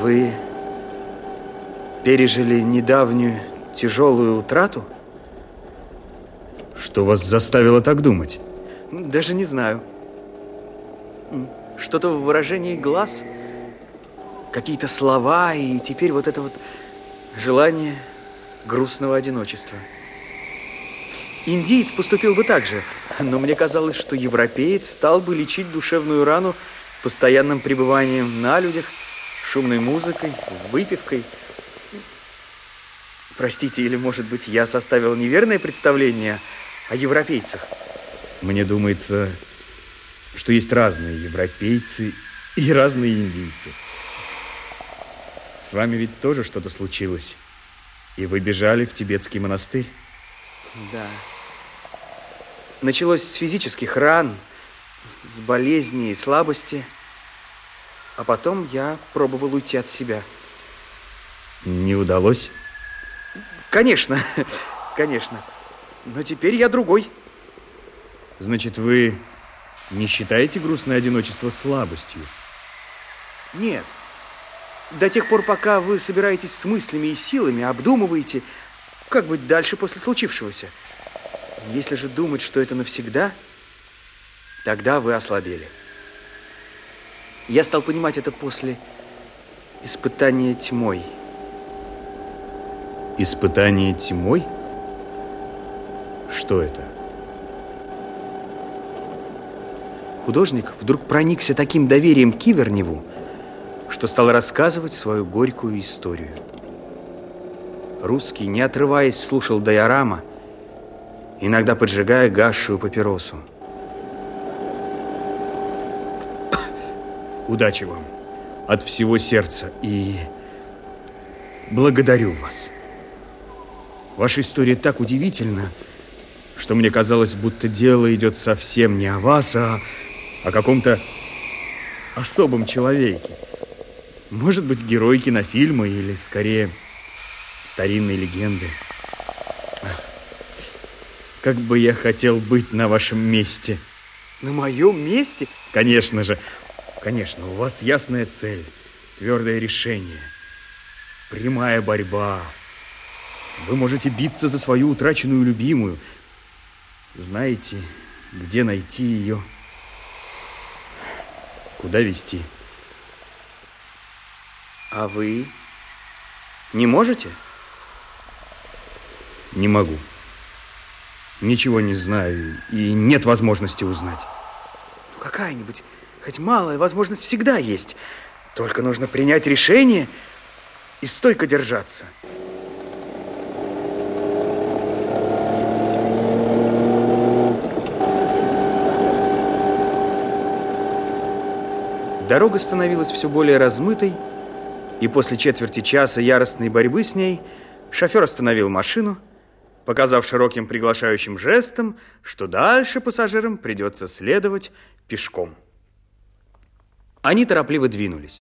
Вы пережили недавнюю тяжелую утрату? Что вас заставило так думать? Даже не знаю. Что-то в выражении глаз, какие-то слова, и теперь вот это вот желание грустного одиночества. Индиец поступил бы так же, но мне казалось, что европеец стал бы лечить душевную рану постоянным пребыванием на людях, шумной музыкой, выпивкой. Простите, или, может быть, я составил неверное представление о европейцах? Мне думается, что есть разные европейцы и разные индийцы. С вами ведь тоже что-то случилось. И вы бежали в тибетский монастырь? Да. Началось с физических ран, с болезней и слабости. А потом я пробовал уйти от себя. Не удалось? Конечно, конечно. Но теперь я другой. Значит, вы не считаете грустное одиночество слабостью? Нет. До тех пор, пока вы собираетесь с мыслями и силами, обдумываете, как быть дальше после случившегося. Если же думать, что это навсегда, тогда вы ослабели. Я стал понимать это после испытания тьмой. Испытание тьмой? Что это? Художник вдруг проникся таким доверием к Киверневу, что стал рассказывать свою горькую историю. Русский, не отрываясь, слушал Дайорама, иногда поджигая гасшую папиросу. Удачи вам от всего сердца и благодарю вас. Ваша история так удивительна, что мне казалось, будто дело идет совсем не о вас, а о каком-то особом человеке. Может быть, герой кинофильма или, скорее, старинной легенды. Как бы я хотел быть на вашем месте. На моем месте? Конечно же. Конечно, у вас ясная цель, твердое решение, прямая борьба. Вы можете биться за свою утраченную любимую. Знаете, где найти ее, куда вести. А вы не можете? Не могу. Ничего не знаю и нет возможности узнать. Ну, какая-нибудь, хоть малая возможность всегда есть. Только нужно принять решение и стойко держаться. Дорога становилась все более размытой, и после четверти часа яростной борьбы с ней шофер остановил машину, показав широким приглашающим жестом, что дальше пассажирам придется следовать пешком. Они торопливо двинулись.